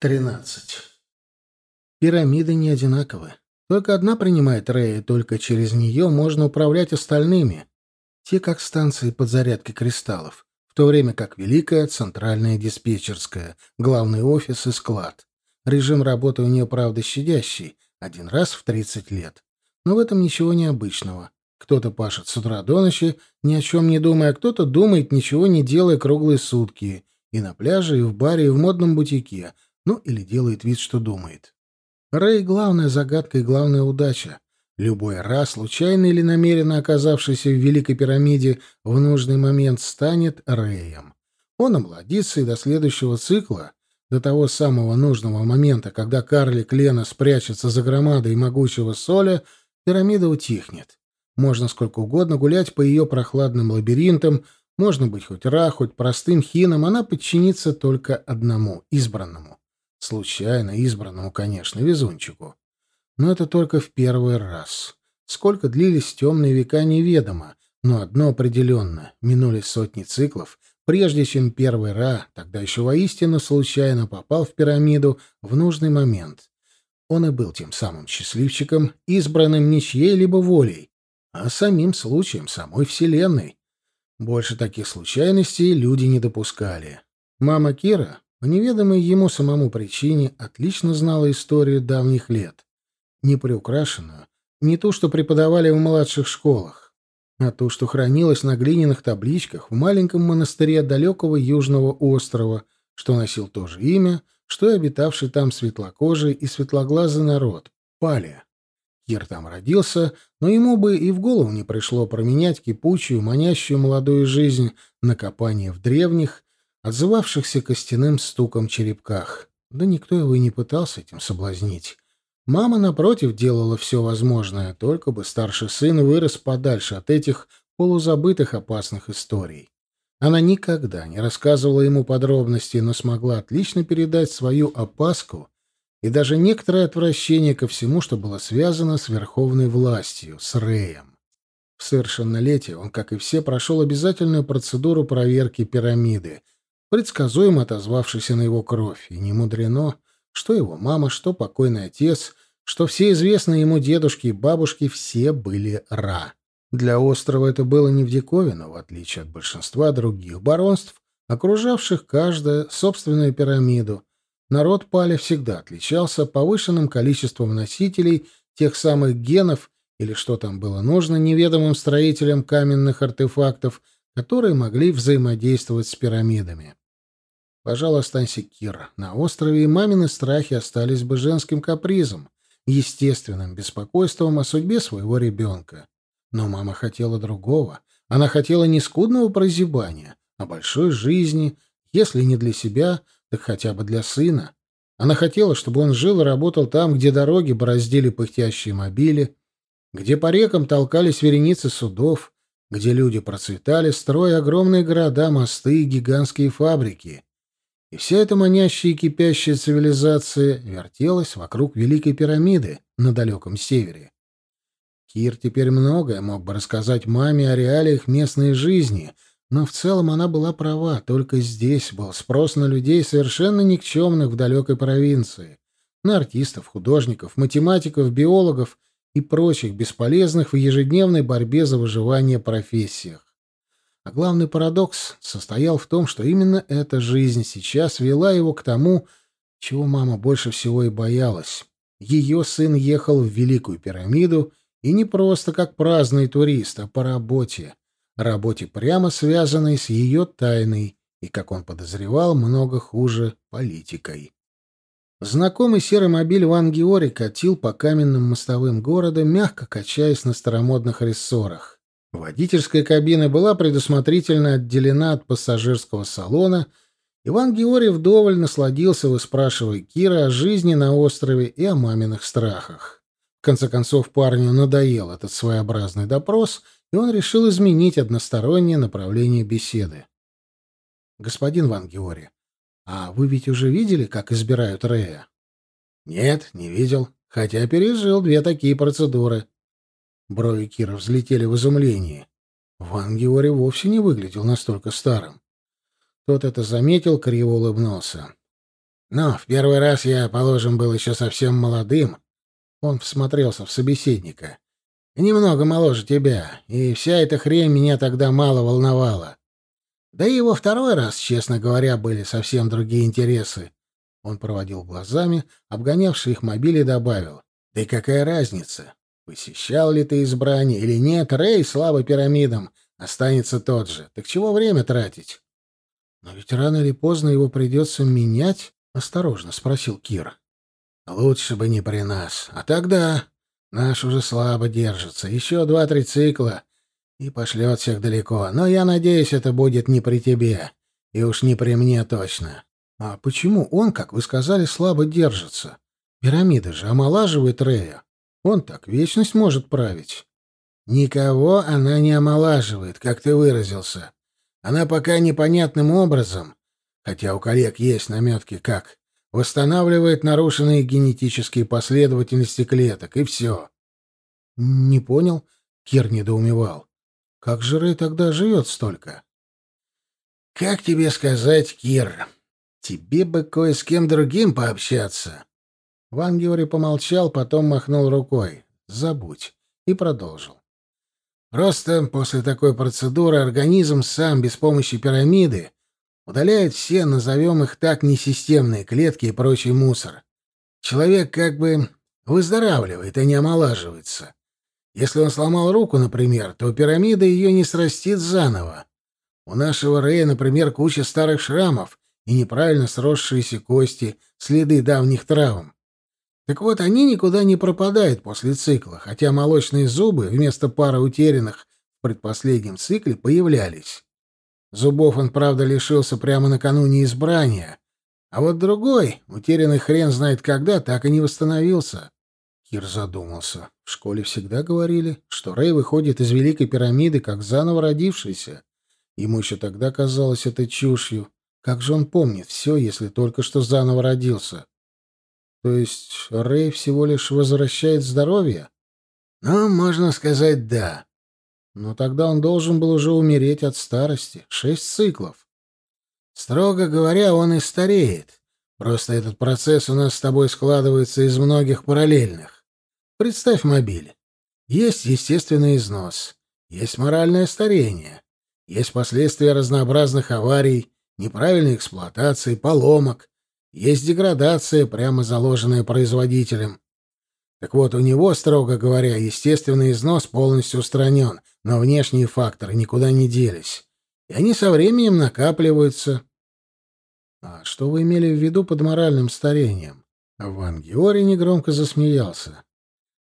13. Пирамиды не одинаковы. Только одна принимает Рея, только через нее можно управлять остальными. Те как станции подзарядки кристаллов, в то время как Великая — центральная диспетчерская, главный офис и склад. Режим работы у нее, правда, щадящий, один раз в 30 лет. Но в этом ничего необычного. Кто-то пашет с утра до ночи, ни о чем не думая, а кто-то думает, ничего не делая круглые сутки. И на пляже, и в баре, и в модном бутике — ну, или делает вид, что думает. Рэй — главная загадка и главная удача. Любой раз, случайно или намеренно оказавшийся в Великой пирамиде, в нужный момент станет Рэем. Он омладится и до следующего цикла, до того самого нужного момента, когда карлик Лена спрячется за громадой могучего соля, пирамида утихнет. Можно сколько угодно гулять по ее прохладным лабиринтам, можно быть хоть Ра, хоть простым хином, она подчинится только одному, избранному. Случайно избранному, конечно, везунчику. Но это только в первый раз. Сколько длились темные века, неведомо, но одно определенно — минули сотни циклов, прежде чем первый Ра, тогда еще воистину случайно попал в пирамиду в нужный момент. Он и был тем самым счастливчиком, избранным не чьей-либо волей, а самим случаем самой Вселенной. Больше таких случайностей люди не допускали. Мама Кира, по неведомой ему самому причине отлично знала историю давних лет. Не приукрашенную, не ту, что преподавали в младших школах, а ту, что хранилась на глиняных табличках в маленьком монастыре далекого южного острова, что носил то же имя, что и обитавший там светлокожий и светлоглазый народ — Палия. Кир там родился, но ему бы и в голову не пришло променять кипучую, манящую молодую жизнь на копание в древних, отзывавшихся костяным стуком черепках. Да никто его и не пытался этим соблазнить. Мама, напротив, делала все возможное, только бы старший сын вырос подальше от этих полузабытых опасных историй. Она никогда не рассказывала ему подробностей, но смогла отлично передать свою опаску и даже некоторое отвращение ко всему, что было связано с верховной властью, с Реем. В совершеннолетие он, как и все, прошел обязательную процедуру проверки пирамиды, предсказуемо отозвавшийся на его кровь, и не мудрено, что его мама, что покойный отец, что все известные ему дедушки и бабушки все были Ра. Для острова это было не в диковину, в отличие от большинства других баронств, окружавших каждое собственную пирамиду. Народ Пали всегда отличался повышенным количеством носителей тех самых генов или что там было нужно неведомым строителям каменных артефактов, которые могли взаимодействовать с пирамидами. Пожалуй, останься Кир на острове, и мамины страхи остались бы женским капризом, естественным беспокойством о судьбе своего ребенка. Но мама хотела другого. Она хотела не скудного прозябания, а большой жизни, если не для себя, так хотя бы для сына. Она хотела, чтобы он жил и работал там, где дороги бороздили пыхтящие мобили, где по рекам толкались вереницы судов, где люди процветали, строя огромные города, мосты и гигантские фабрики. И вся эта манящая и кипящая цивилизация вертелась вокруг Великой пирамиды на далеком севере. Кир теперь многое мог бы рассказать маме о реалиях местной жизни, но в целом она была права, только здесь был спрос на людей, совершенно никчемных в далекой провинции, на артистов, художников, математиков, биологов и прочих бесполезных в ежедневной борьбе за выживание профессиях. А главный парадокс состоял в том, что именно эта жизнь сейчас вела его к тому, чего мама больше всего и боялась. Ее сын ехал в Великую пирамиду, и не просто как праздный турист, а по работе. Работе, прямо связанной с ее тайной, и, как он подозревал, много хуже политикой. Знакомый серый мобиль Ван Геори катил по каменным мостовым города, мягко качаясь на старомодных рессорах. Водительская кабина была предусмотрительно отделена от пассажирского салона. Иван Георгиев вдоволь насладился, выспрашивая Кира о жизни на острове и о маминых страхах. В конце концов, парню надоел этот своеобразный допрос, и он решил изменить одностороннее направление беседы. «Господин Ван Георгий, а вы ведь уже видели, как избирают Рея?» «Нет, не видел, хотя пережил две такие процедуры», Брови Кира взлетели в изумлении. Ван Геори вовсе не выглядел настолько старым. Тот это заметил, криво улыбнулся. Но в первый раз я, положим, был еще совсем молодым. Он всмотрелся в собеседника. Немного моложе тебя, и вся эта хрень меня тогда мало волновала. Да и его второй раз, честно говоря, были совсем другие интересы. Он проводил глазами, обгонявший их мобиль, и добавил. «Да и какая разница? Посещал ли ты избрание или нет, Рэй, слава пирамидам, останется тот же. Так чего время тратить?» «Но ведь рано или поздно его придется менять», — осторожно спросил Кир. «Лучше бы не при нас. А тогда наш уже слабо держится. Еще два-три цикла, и пошлет всех далеко. Но я надеюсь, это будет не при тебе. И уж не при мне точно. А почему он, как вы сказали, слабо держится? Пирамида же омолаживает Рея. Он так вечность может править. Никого она не омолаживает, как ты выразился. Она пока непонятным образом, хотя у коллег есть наметки как, восстанавливает нарушенные генетические последовательности клеток, и все. — Не понял, — Кир недоумевал. — Как же Рэй тогда живет столько? — Как тебе сказать, Кир? Тебе бы кое с кем другим пообщаться. Ван Геори помолчал, потом махнул рукой. Забудь. И продолжил. Просто после такой процедуры организм сам без помощи пирамиды удаляет все, назовем их так, несистемные клетки и прочий мусор. Человек как бы выздоравливает, а не омолаживается. Если он сломал руку, например, то пирамида ее не срастит заново. У нашего Рэя, например, куча старых шрамов, и неправильно сросшиеся кости, следы давних травм. Так вот, они никуда не пропадают после цикла, хотя молочные зубы вместо пары утерянных в предпоследнем цикле появлялись. Зубов он, правда, лишился прямо накануне избрания, а вот другой, утерянный хрен знает когда, так и не восстановился. Кир задумался. В школе всегда говорили, что Рэй выходит из Великой пирамиды как заново родившийся. Ему еще тогда казалось это чушью. Как же он помнит все, если только что заново родился? То есть Рэй всего лишь возвращает здоровье? Ну, можно сказать, да. Но тогда он должен был уже умереть от старости. Шесть циклов. Строго говоря, он и стареет. Просто этот процесс у нас с тобой складывается из многих параллельных. Представь мобиль. Есть естественный износ, есть моральное старение, есть последствия разнообразных аварий, неправильной эксплуатации, поломок, есть деградация, прямо заложенная производителем. Так вот, у него, строго говоря, естественный износ полностью устранен, но внешние факторы никуда не делись. И они со временем накапливаются. А что вы имели в виду под моральным старением? Ван Георгий негромко засмеялся.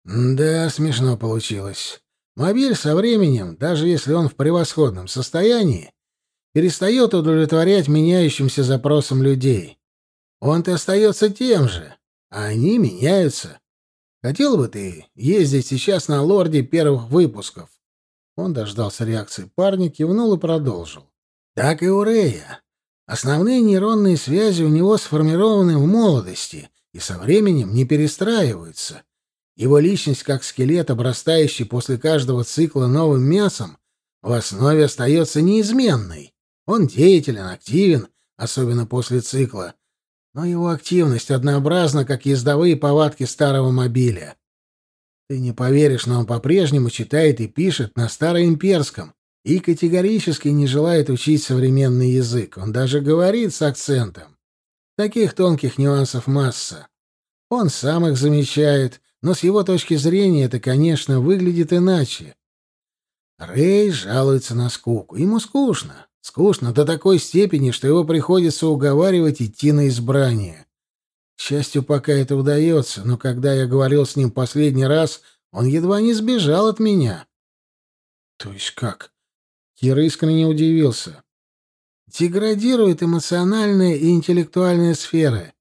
Да, смешно получилось. Мобиль со временем, даже если он в превосходном состоянии, перестает удовлетворять меняющимся запросам людей. Он-то остается тем же, а они меняются. Хотел бы ты ездить сейчас на лорде первых выпусков? Он дождался реакции парня, кивнул и продолжил. Так и у Рея. Основные нейронные связи у него сформированы в молодости и со временем не перестраиваются. Его личность, как скелет, обрастающий после каждого цикла новым мясом, в основе остается неизменной. Он деятелен, активен, особенно после цикла, но его активность однообразна, как ездовые повадки старого мобиля. Ты не поверишь, но он по-прежнему читает и пишет на староимперском и категорически не желает учить современный язык. Он даже говорит с акцентом. Таких тонких нюансов масса. Он сам их замечает, но с его точки зрения это, конечно, выглядит иначе. Рэй жалуется на скуку. Ему скучно. Скучно до такой степени, что его приходится уговаривать идти на избрание. К счастью, пока это удается, но когда я говорил с ним последний раз, он едва не сбежал от меня. — То есть как? Кира искренне удивился. Деградирует эмоциональная и интеллектуальная сферы.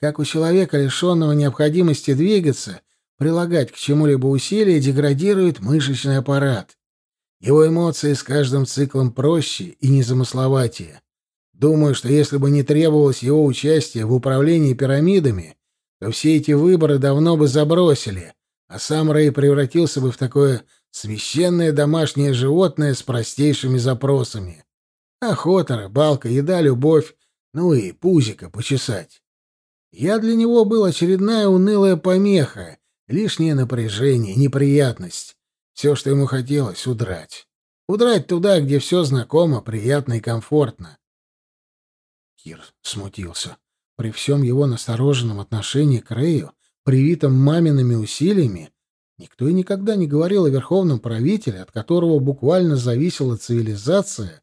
Как у человека, лишенного необходимости двигаться, прилагать к чему-либо усилия, деградирует мышечный аппарат. Его эмоции с каждым циклом проще и незамысловатее. Думаю, что если бы не требовалось его участия в управлении пирамидами, то все эти выборы давно бы забросили, а сам Рэй превратился бы в такое священное домашнее животное с простейшими запросами. Охота, рыбалка, еда, любовь, ну и пузика почесать. Я для него был очередная унылая помеха, лишнее напряжение, неприятность. Все, что ему хотелось — удрать. Удрать туда, где все знакомо, приятно и комфортно. Кир смутился. При всем его настороженном отношении к Рэю, привитом мамиными усилиями, никто и никогда не говорил о верховном правителе, от которого буквально зависела цивилизация,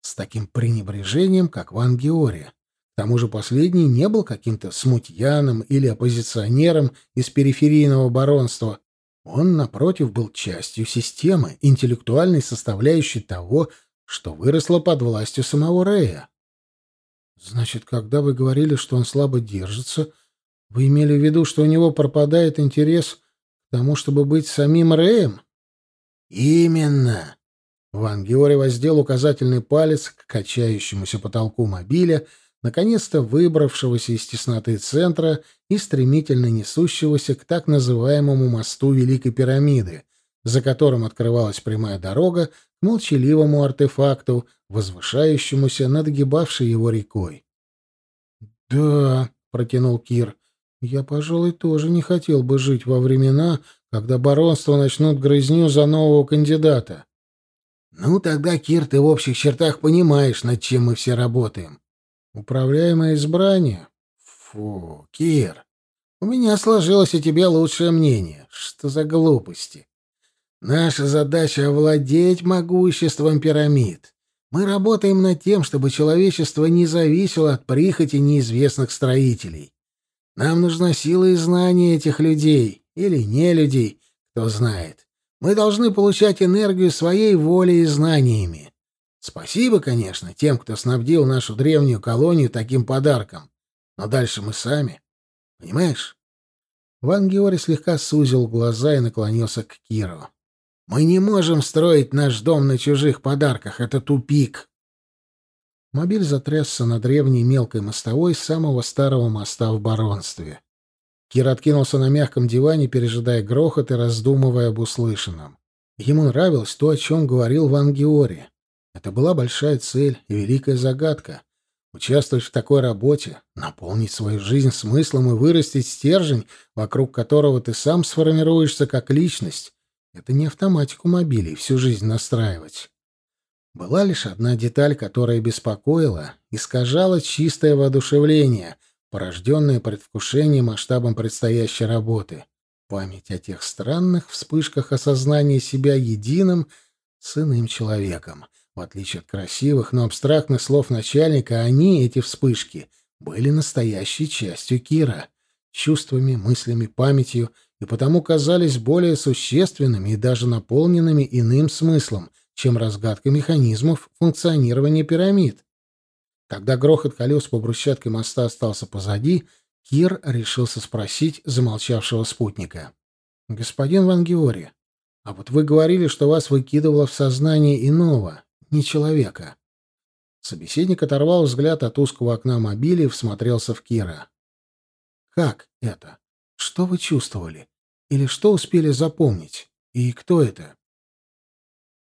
с таким пренебрежением, как Ван Геория. К тому же последний не был каким-то смутьяном или оппозиционером из периферийного баронства. Он, напротив, был частью системы, интеллектуальной составляющей того, что выросло под властью самого Рея. Значит, когда вы говорили, что он слабо держится, вы имели в виду, что у него пропадает интерес к тому, чтобы быть самим Рэем? Именно. Ван Геори воздел указательный палец к качающемуся потолку мобиля, наконец-то выбравшегося из тесноты центра и стремительно несущегося к так называемому мосту Великой пирамиды, за которым открывалась прямая дорога к молчаливому артефакту, возвышающемуся над гибавшей его рекой. «Да», — протянул Кир, — «я, пожалуй, тоже не хотел бы жить во времена, когда баронство начнут грызню за нового кандидата». «Ну, тогда, Кир, ты в общих чертах понимаешь, над чем мы все работаем». «Управляемое избрание?» «Фу, Кир, у меня сложилось о тебе лучшее мнение. Что за глупости?» Наша задача — овладеть могуществом пирамид. Мы работаем над тем, чтобы человечество не зависело от прихоти неизвестных строителей. Нам нужна сила и знания этих людей, или не людей, кто знает. Мы должны получать энергию своей волей и знаниями. Спасибо, конечно, тем, кто снабдил нашу древнюю колонию таким подарком. Но дальше мы сами. Понимаешь? Ван Георгий слегка сузил глаза и наклонился к Киру. Мы не можем строить наш дом на чужих подарках. Это тупик. Мобиль затрясся на древней мелкой мостовой самого старого моста в баронстве. Кир откинулся на мягком диване, пережидая грохот и раздумывая об услышанном. Ему нравилось то, о чем говорил Ван Геори. Это была большая цель и великая загадка. Участвовать в такой работе, наполнить свою жизнь смыслом и вырастить стержень, вокруг которого ты сам сформируешься как личность, это не автоматику мобилей всю жизнь настраивать. Была лишь одна деталь, которая беспокоила, искажала чистое воодушевление, порожденное предвкушением масштабом предстоящей работы. Память о тех странных вспышках осознания себя единым с иным человеком. В отличие от красивых, но абстрактных слов начальника, они, эти вспышки, были настоящей частью Кира. Чувствами, мыслями, памятью — и потому казались более существенными и даже наполненными иным смыслом, чем разгадка механизмов функционирования пирамид. Когда грохот колес по брусчатке моста остался позади, Кир решился спросить замолчавшего спутника. «Господин Ван Геори, а вот вы говорили, что вас выкидывало в сознание иного, не человека». Собеседник оторвал взгляд от узкого окна мобиля и всмотрелся в Кира. «Как это?» Что вы чувствовали? Или что успели запомнить? И кто это?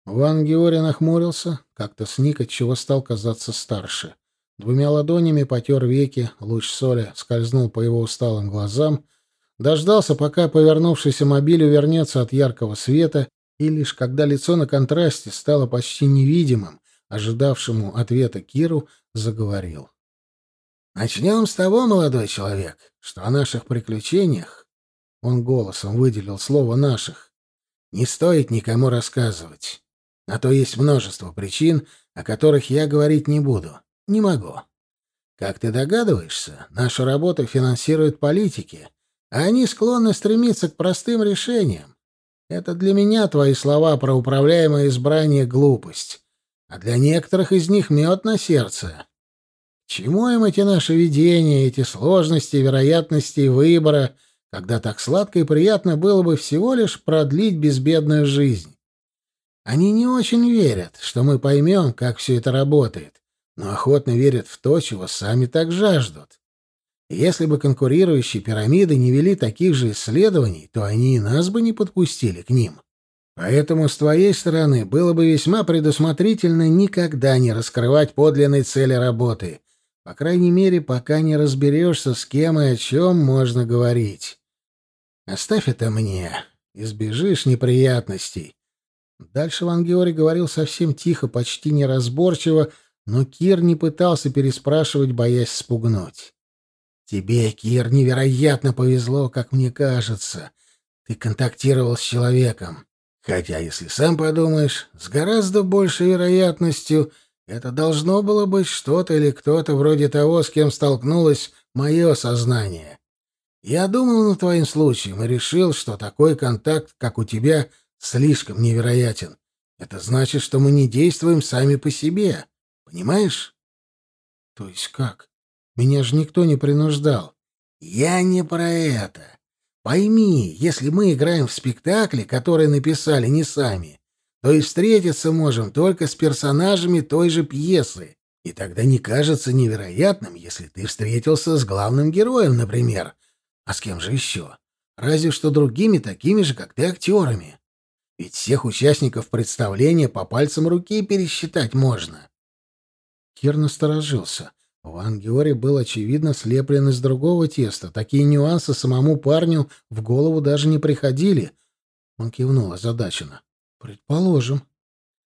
Ван Геори нахмурился, как-то сник, отчего стал казаться старше. Двумя ладонями потер веки, луч соли скользнул по его усталым глазам, дождался, пока повернувшийся мобиль увернется от яркого света, и лишь когда лицо на контрасте стало почти невидимым, ожидавшему ответа Киру, заговорил. Начнем с того, молодой человек, что о наших приключениях, он голосом выделил слово «наших», не стоит никому рассказывать. На то есть множество причин, о которых я говорить не буду. Не могу. Как ты догадываешься, нашу работу финансируют политики, а они склонны стремиться к простым решениям. Это для меня твои слова про управляемое избрание — глупость, а для некоторых из них мед на сердце. Чему им эти наши видения, эти сложности, вероятности выбора, когда так сладко и приятно было бы всего лишь продлить безбедную жизнь? Они не очень верят, что мы поймем, как все это работает, но охотно верят в то, чего сами так жаждут. Если бы конкурирующие пирамиды не вели таких же исследований, то они и нас бы не подпустили к ним. Поэтому с твоей стороны было бы весьма предусмотрительно никогда не раскрывать подлинной цели работы — По крайней мере, пока не разберешься, с кем и о чем можно говорить. Оставь это мне, избежишь неприятностей. Дальше Ван Георий говорил совсем тихо, почти неразборчиво, но Кир не пытался переспрашивать, боясь спугнуть. «Тебе, Кир, невероятно повезло, как мне кажется. Ты контактировал с человеком. Хотя, если сам подумаешь, с гораздо большей вероятностью это должно было быть что-то или кто-то вроде того, с кем столкнулось мое сознание. Я думал над твоим случаем и решил, что такой контакт, как у тебя, слишком невероятен. Это значит, что мы не действуем сами по себе. Понимаешь? То есть как? Меня же никто не принуждал. Я не про это. Пойми, если мы играем в спектакле, который написали не сами, то и встретиться можем только с персонажами той же пьесы. И тогда не кажется невероятным, если ты встретился с главным героем, например. А с кем же еще? Разве что другими такими же, как ты, актерами. Ведь всех участников представления по пальцам руки пересчитать можно. Кир насторожился. Ван Георий был, очевидно, слеплен из другого теста. Такие нюансы самому парню в голову даже не приходили. Он кивнул озадаченно. «Предположим.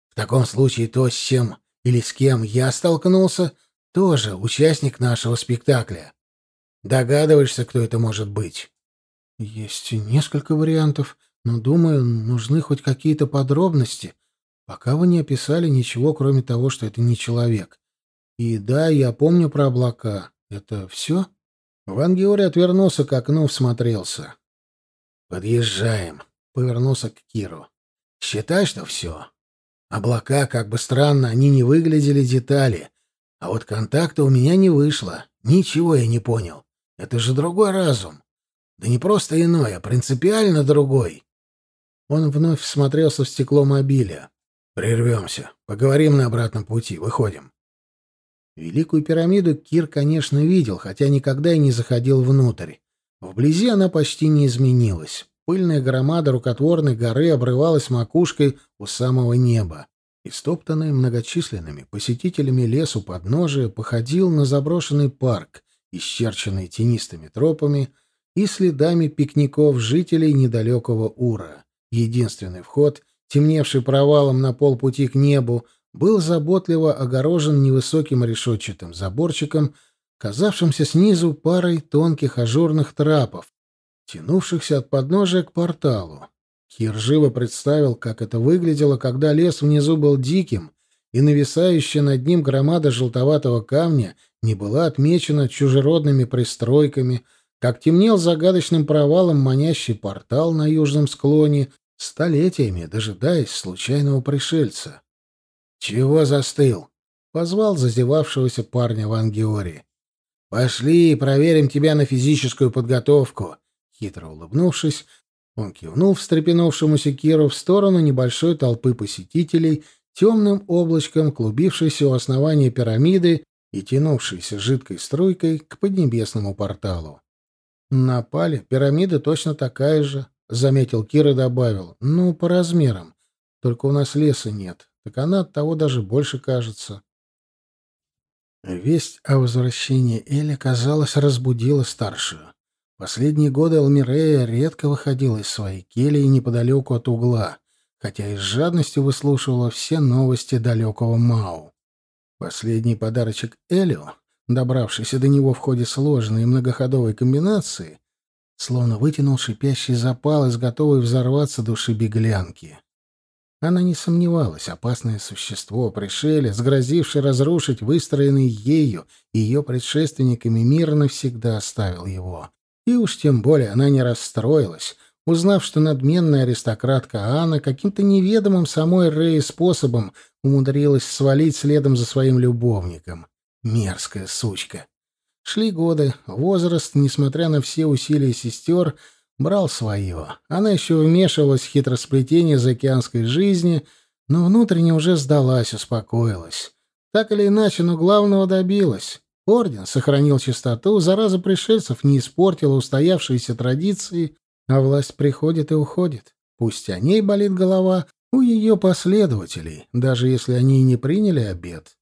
В таком случае то, с чем или с кем я столкнулся, тоже участник нашего спектакля. Догадываешься, кто это может быть?» «Есть несколько вариантов, но, думаю, нужны хоть какие-то подробности. Пока вы не описали ничего, кроме того, что это не человек. И да, я помню про облака. Это все? Ван Георий отвернулся к окну, всмотрелся. «Подъезжаем», — повернулся к Киру. «Считай, что все. Облака, как бы странно, они не выглядели детали. А вот контакта у меня не вышло. Ничего я не понял. Это же другой разум. Да не просто иной, а принципиально другой». Он вновь всмотрелся в стекло мобиля. «Прервемся. Поговорим на обратном пути. Выходим». Великую пирамиду Кир, конечно, видел, хотя никогда и не заходил внутрь. Вблизи она почти не изменилась. Пыльная громада рукотворной горы обрывалась макушкой у самого неба. Истоптанный многочисленными посетителями лес у подножия походил на заброшенный парк, исчерченный тенистыми тропами и следами пикников жителей недалекого Ура. Единственный вход, темневший провалом на полпути к небу, был заботливо огорожен невысоким решетчатым заборчиком, казавшимся снизу парой тонких ажурных трапов, тянувшихся от подножия к порталу. Кир живо представил, как это выглядело, когда лес внизу был диким, и нависающая над ним громада желтоватого камня не была отмечена чужеродными пристройками, как темнел загадочным провалом манящий портал на южном склоне, столетиями дожидаясь случайного пришельца. «Чего застыл?» — позвал зазевавшегося парня Ван Георий. «Пошли, проверим тебя на физическую подготовку». Хитро улыбнувшись, он кивнул встрепенувшемуся Киру в сторону небольшой толпы посетителей, темным облачком клубившейся у основания пирамиды и тянувшейся жидкой струйкой к поднебесному порталу. «На пале пирамида точно такая же», — заметил Кир и добавил. «Ну, по размерам. Только у нас леса нет так она от того даже больше кажется. Весть о возвращении Эли, казалось, разбудила старшую. Последние годы Алмирея редко выходила из своей кельи неподалеку от угла, хотя и с жадностью выслушивала все новости далекого Мау. Последний подарочек Элио, добравшийся до него в ходе сложной и многоходовой комбинации, словно вытянул шипящий запал из готовой взорваться души беглянки. Она не сомневалась, опасное существо, пришелец, грозивший разрушить выстроенный ею и ее предшественниками мир, навсегда оставил его. И уж тем более она не расстроилась, узнав, что надменная аристократка Анна каким-то неведомым самой Рэй способом умудрилась свалить следом за своим любовником. Мерзкая сучка. Шли годы, возраст, несмотря на все усилия сестер, — брал свое. Она еще вмешивалась в хитросплетение заокеанской жизни, но внутренне уже сдалась, успокоилась. Так или иначе, но главного добилась. Орден сохранил чистоту, зараза пришельцев не испортила устоявшиеся традиции, а власть приходит и уходит. Пусть о ней болит голова у ее последователей, даже если они и не приняли обед.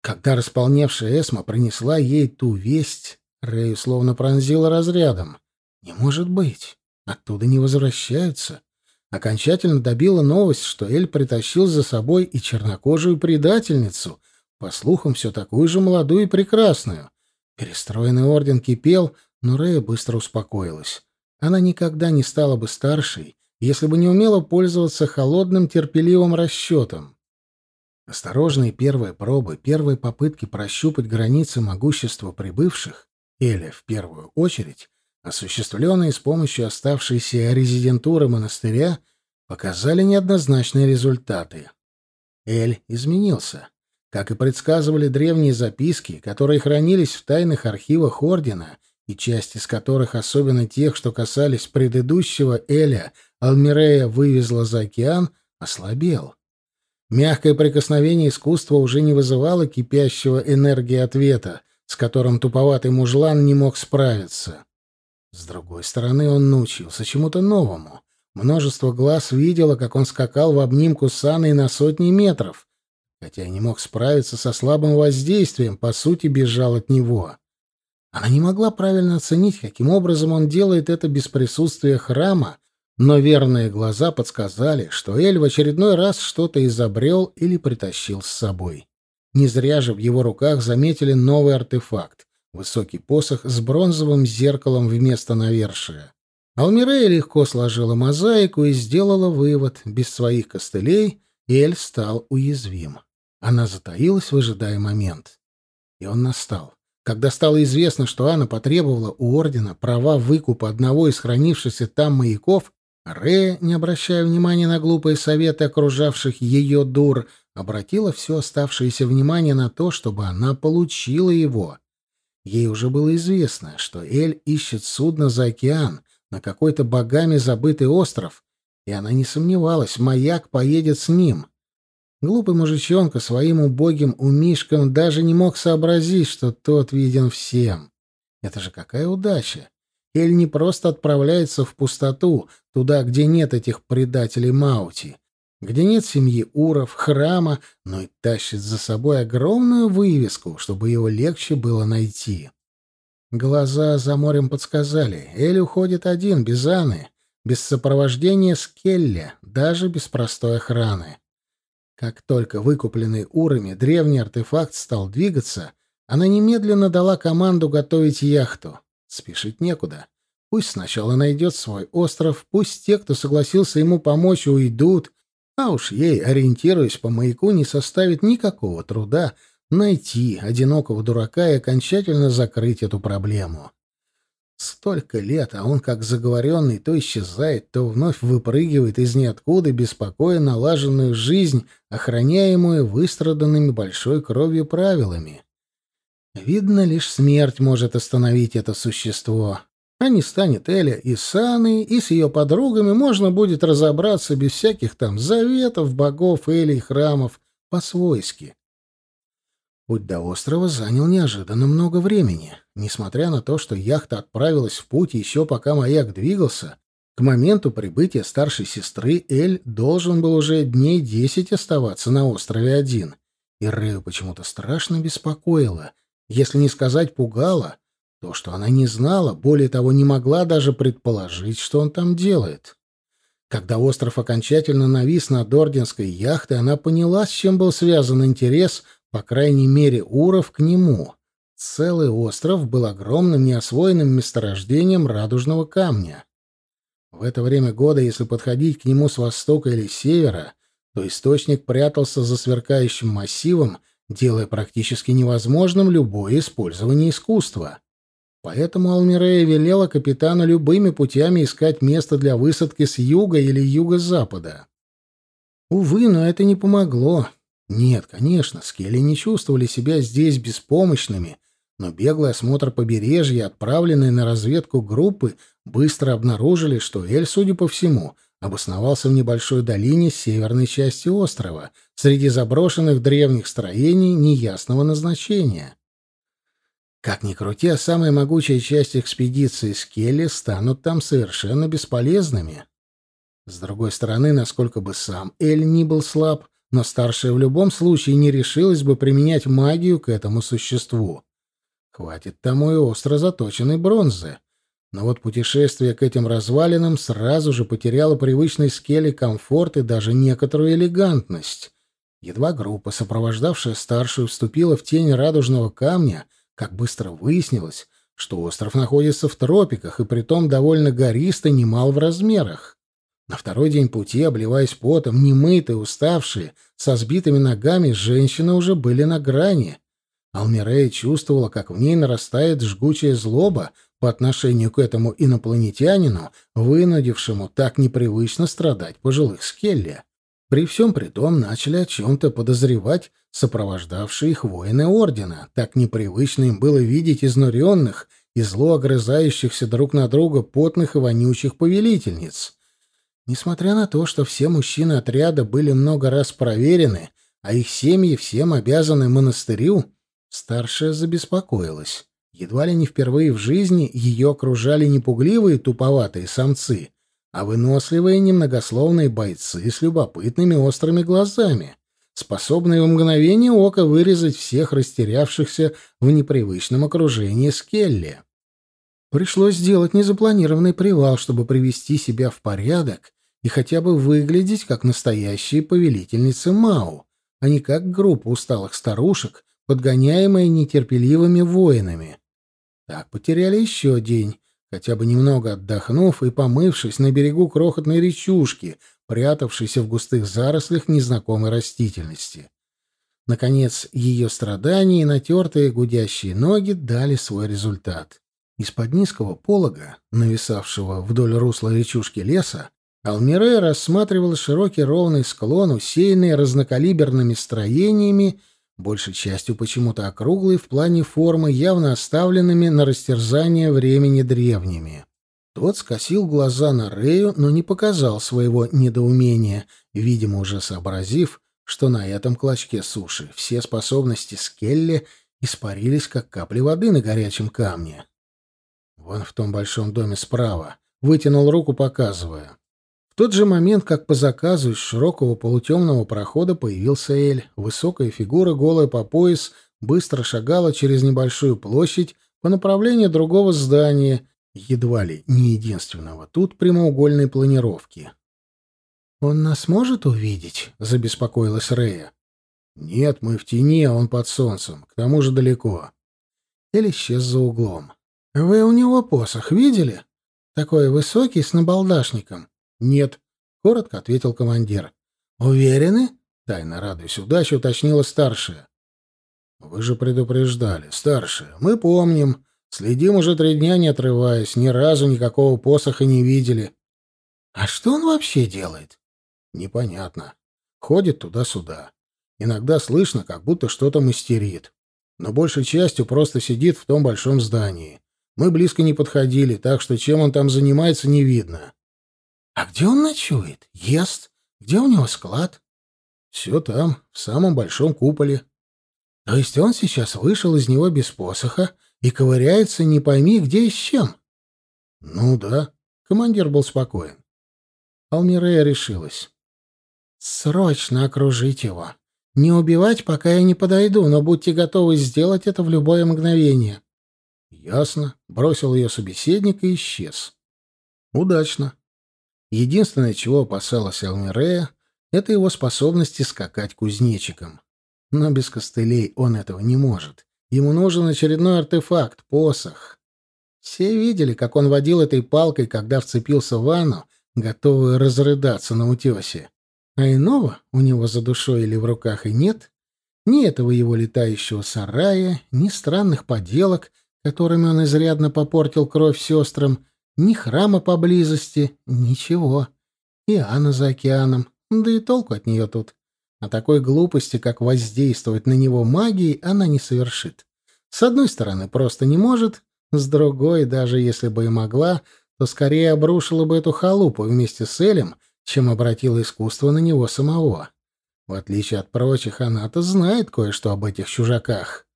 Когда располневшая Эсма принесла ей ту весть, Рэю словно пронзила разрядом. Не может быть. Оттуда не возвращаются. Окончательно добила новость, что Эль притащил за собой и чернокожую предательницу, по слухам, все такую же молодую и прекрасную. Перестроенный орден кипел, но Рэя быстро успокоилась. Она никогда не стала бы старшей, если бы не умела пользоваться холодным терпеливым расчетом. Осторожные первые пробы, первые попытки прощупать границы могущества прибывших, Эля в первую очередь, осуществленные с помощью оставшейся резидентуры монастыря, показали неоднозначные результаты. Эль изменился. Как и предсказывали древние записки, которые хранились в тайных архивах Ордена, и часть из которых, особенно тех, что касались предыдущего Эля, Алмирея вывезла за океан, ослабел. Мягкое прикосновение искусства уже не вызывало кипящего энергии ответа, с которым туповатый мужлан не мог справиться. С другой стороны, он научился чему-то новому. Множество глаз видело, как он скакал в обнимку с Анной на сотни метров, хотя и не мог справиться со слабым воздействием, по сути, бежал от него. Она не могла правильно оценить, каким образом он делает это без присутствия храма, но верные глаза подсказали, что Эль в очередной раз что-то изобрел или притащил с собой. Не зря же в его руках заметили новый артефакт — высокий посох с бронзовым зеркалом вместо навершия. Алмирея легко сложила мозаику и сделала вывод — без своих костылей Эль стал уязвим. Она затаилась, выжидая момент. И он настал. Когда стало известно, что Анна потребовала у ордена права выкупа одного из хранившихся там маяков, Ре, не обращая внимания на глупые советы окружавших ее дур, обратила все оставшееся внимание на то, чтобы она получила его. Ей уже было известно, что Эль ищет судно за океан, на какой-то богами забытый остров, и она не сомневалась, маяк поедет с ним. Глупый мужичонка своим убогим умишкам даже не мог сообразить, что тот виден всем. Это же какая удача! Эль не просто отправляется в пустоту, туда, где нет этих предателей Маути, где нет семьи Уров, храма, но и тащит за собой огромную вывеску, чтобы его легче было найти. Глаза за морем подсказали. Эль уходит один, без Анны, без сопровождения Скелля, даже без простой охраны. Как только выкупленный Урами древний артефакт стал двигаться, она немедленно дала команду готовить яхту. Спешить некуда. Пусть сначала найдет свой остров, пусть те, кто согласился ему помочь, уйдут, а уж ей, ориентируясь по маяку, не составит никакого труда найти одинокого дурака и окончательно закрыть эту проблему. Столько лет, а он, как заговоренный, то исчезает, то вновь выпрыгивает из ниоткуда, беспокоя налаженную жизнь, охраняемую выстраданными большой кровью правилами. Видно, лишь смерть может остановить это существо. А не станет Эля и с Анной, и с ее подругами можно будет разобраться без всяких там заветов, богов, Эли и храмов, по-свойски. Путь до острова занял неожиданно много времени. Несмотря на то, что яхта отправилась в путь еще пока маяк двигался, к моменту прибытия старшей сестры Эль должен был уже дней десять оставаться на острове один. И Рэю почему-то страшно беспокоило, если не сказать пугало, то, что она не знала, более того, не могла даже предположить, что он там делает. Когда остров окончательно навис над орденской яхтой, она поняла, с чем был связан интерес, по крайней мере, Уров к нему. Целый остров был огромным неосвоенным месторождением радужного камня. В это время года, если подходить к нему с востока или севера, то источник прятался за сверкающим массивом, делая практически невозможным любое использование искусства. Поэтому Алмирея велела капитану любыми путями искать место для высадки с юга или юго-запада. Увы, но это не помогло. Нет, конечно, скелли не чувствовали себя здесь беспомощными, но беглый осмотр побережья, отправленные на разведку группы, быстро обнаружили, что Эль, судя по всему, обосновался в небольшой долине северной части острова, среди заброшенных древних строений неясного назначения. Как ни крути, а самая могучая часть экспедиции Скелли станут там совершенно бесполезными. С другой стороны, насколько бы сам Эль ни был слаб, но старшая в любом случае не решилась бы применять магию к этому существу. Хватит тому и остро заточенной бронзы. Но вот путешествие к этим развалинам сразу же потеряло привычный скеле комфорт и даже некоторую элегантность. Едва группа, сопровождавшая старшую, вступила в тень радужного камня, как быстро выяснилось, что остров находится в тропиках и притом довольно горист и немал в размерах. На второй день пути, обливаясь потом, немытые, уставшие, со сбитыми ногами, женщины уже были на грани. Алмирея чувствовала, как в ней нарастает жгучая злоба по отношению к этому инопланетянину, вынудившему так непривычно страдать пожилых Скелли. При всем при том начали о чем-то подозревать сопровождавшие их воины Ордена. Так непривычно им было видеть изнуренных и зло огрызающихся друг на друга потных и вонючих повелительниц. Несмотря на то, что все мужчины отряда были много раз проверены, а их семьи всем обязаны монастырю, старшая забеспокоилась. Едва ли не впервые в жизни ее окружали не пугливые туповатые самцы, а выносливые немногословные бойцы с любопытными острыми глазами, способные в мгновение ока вырезать всех растерявшихся в непривычном окружении Скелли. Пришлось сделать незапланированный привал, чтобы привести себя в порядок и хотя бы выглядеть как настоящие повелительницы Мау, а не как группа усталых старушек, подгоняемые нетерпеливыми воинами. Так потеряли еще день, хотя бы немного отдохнув и помывшись на берегу крохотной речушки, прятавшейся в густых зарослях незнакомой растительности. Наконец, ее страдания и натертые гудящие ноги дали свой результат. Из-под низкого полога, нависавшего вдоль русла речушки леса, Алмире рассматривала широкий ровный склон, усеянный разнокалиберными строениями, большей частью почему-то округлый в плане формы, явно оставленными на растерзание времени древними. Тот скосил глаза на Рею, но не показал своего недоумения, видимо, уже сообразив, что на этом клочке суши все способности Скелли испарились, как капли воды на горячем камне. Вон в том большом доме справа. Вытянул руку, показывая. В тот же момент, как по заказу из широкого полутемного прохода появился Эль, высокая фигура, голая по пояс, быстро шагала через небольшую площадь по направлению другого здания, едва ли не единственного тут прямоугольной планировки. «Он нас может увидеть?» — забеспокоилась Рея. «Нет, мы в тени, а он под солнцем, к тому же далеко». Эль исчез за углом. «Вы у него посох видели? Такой высокий, с набалдашником. «Нет», — коротко ответил командир. «Уверены?» — тайно радуясь удаче, уточнила старшая. «Вы же предупреждали, старшая. Мы помним. Следим уже три дня, не отрываясь. Ни разу никакого посоха не видели». «А что он вообще делает?» «Непонятно. Ходит туда-сюда. Иногда слышно, как будто что-то мастерит. Но большей частью просто сидит в том большом здании. Мы близко не подходили, так что чем он там занимается, не видно. А где он ночует? Ест? Где у него склад? Все там, в самом большом куполе. То есть он сейчас вышел из него без посоха и ковыряется не пойми где и с чем? Ну да, командир был спокоен. Алмирея решилась. Срочно окружить его. Не убивать, пока я не подойду, но будьте готовы сделать это в любое мгновение. Ясно. Бросил ее собеседник и исчез. Удачно. Единственное, чего опасалась Алмирея, это его способности скакать кузнечиком. Но без костылей он этого не может. Ему нужен очередной артефакт — посох. Все видели, как он водил этой палкой, когда вцепился в ванну, готовую разрыдаться на утесе. А иного у него за душой или в руках и нет. Ни этого его летающего сарая, ни странных поделок, которыми он изрядно попортил кровь сестрам, ни храма поблизости, ничего. И Анна за океаном, да и толку от нее тут. А такой глупости, как воздействовать на него магией, она не совершит. С одной стороны, просто не может, с другой, даже если бы и могла, то скорее обрушила бы эту халупу вместе с Элем, чем обратила искусство на него самого. В отличие от прочих, она-то знает кое-что об этих чужаках.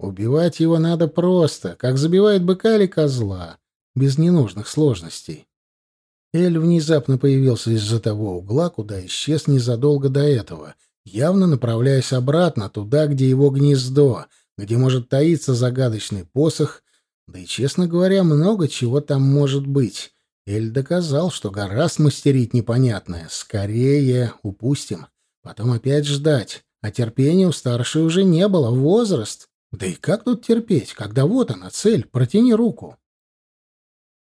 Убивать его надо просто, как забивает быка или козла без ненужных сложностей. Эль внезапно появился из-за того угла, куда исчез незадолго до этого, явно направляясь обратно, туда, где его гнездо, где может таиться загадочный посох, да и, честно говоря, много чего там может быть. Эль доказал, что гораздо мастерить непонятное. Скорее упустим. Потом опять ждать. А терпения у старшей уже не было. Возраст. Да и как тут терпеть, когда вот она, цель, протяни руку.